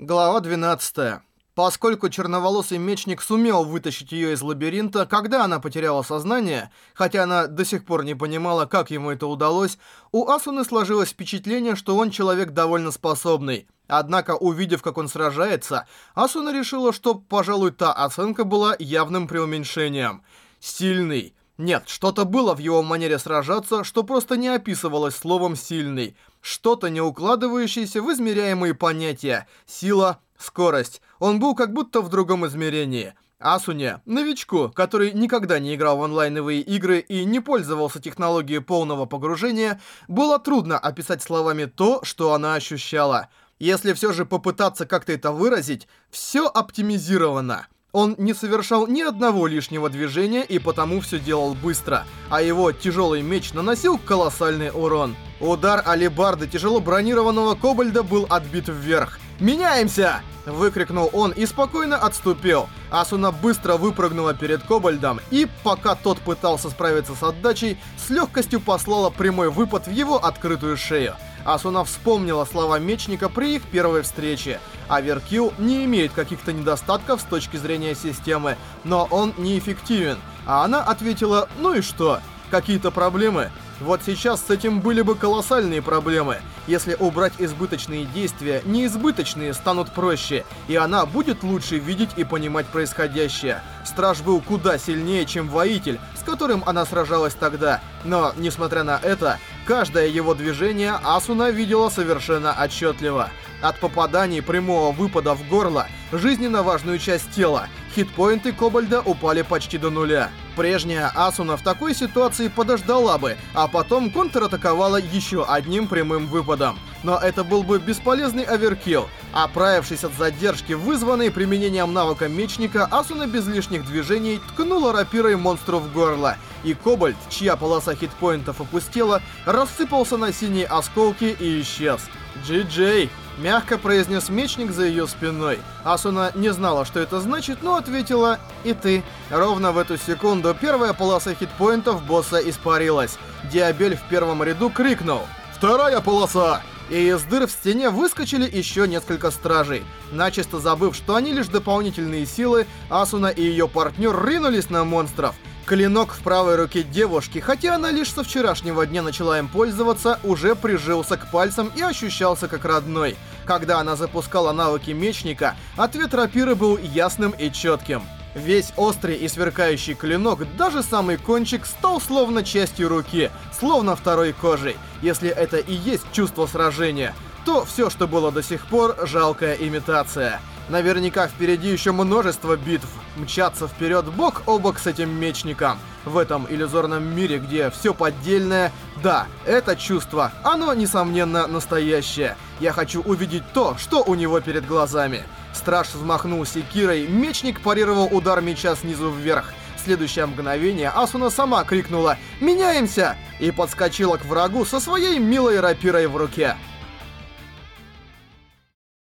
Глава 12. Поскольку черноволосый мечник сумел вытащить ее из лабиринта, когда она потеряла сознание, хотя она до сих пор не понимала, как ему это удалось, у Асуны сложилось впечатление, что он человек довольно способный. Однако, увидев, как он сражается, Асуна решила, что, пожалуй, та оценка была явным преуменьшением. Сильный. Нет, что-то было в его манере сражаться, что просто не описывалось словом «сильный». Что-то не укладывающееся в измеряемые понятия. Сила, скорость. Он был как будто в другом измерении. Асуне, новичку, который никогда не играл в онлайновые игры и не пользовался технологией полного погружения, было трудно описать словами то, что она ощущала. Если все же попытаться как-то это выразить, все оптимизировано. Он не совершал ни одного лишнего движения и потому все делал быстро, а его тяжелый меч наносил колоссальный урон. Удар алибарды тяжело бронированного кобальда был отбит вверх. «Меняемся!» — выкрикнул он и спокойно отступил. Асуна быстро выпрыгнула перед кобальдом и, пока тот пытался справиться с отдачей, с легкостью послала прямой выпад в его открытую шею. Асуна вспомнила слова Мечника при их первой встрече. Аверкил не имеет каких-то недостатков с точки зрения системы, но он неэффективен. А она ответила «Ну и что? Какие-то проблемы?» Вот сейчас с этим были бы колоссальные проблемы. Если убрать избыточные действия, неизбыточные станут проще, и она будет лучше видеть и понимать происходящее. Страж был куда сильнее, чем воитель, с которым она сражалась тогда. Но, несмотря на это, каждое его движение Асуна видела совершенно отчетливо. От попаданий прямого выпада в горло, жизненно важную часть тела, хитпоинты Кобальда упали почти до нуля. Прежняя Асуна в такой ситуации подождала бы, а потом контратаковала еще одним прямым выпадом. Но это был бы бесполезный оверкилл. Оправившись от задержки, вызванной применением навыка мечника, Асуна без лишних движений ткнула рапирой монстру в горло. И Кобальт, чья полоса хитпоинтов опустела, рассыпался на синие осколки и исчез. Джи-Джей! Мягко произнес мечник за ее спиной. Асуна не знала, что это значит, но ответила «И ты». Ровно в эту секунду первая полоса хитпоинтов босса испарилась. Диабель в первом ряду крикнул «Вторая полоса!» И из дыр в стене выскочили еще несколько стражей. Начисто забыв, что они лишь дополнительные силы, Асуна и ее партнер ринулись на монстров. Клинок в правой руке девушки, хотя она лишь со вчерашнего дня начала им пользоваться, уже прижился к пальцам и ощущался как родной. Когда она запускала навыки мечника, ответ рапиры был ясным и четким. Весь острый и сверкающий клинок, даже самый кончик, стал словно частью руки, словно второй кожей. Если это и есть чувство сражения, то все, что было до сих пор, жалкая имитация. Наверняка впереди еще множество битв. Мчаться вперед бок о бок с этим мечником. В этом иллюзорном мире, где все поддельное, да, это чувство, оно, несомненно, настоящее. Я хочу увидеть то, что у него перед глазами. Страж взмахнул секирой, мечник парировал удар меча снизу вверх. В следующее мгновение Асуна сама крикнула «Меняемся!» и подскочила к врагу со своей милой рапирой в руке.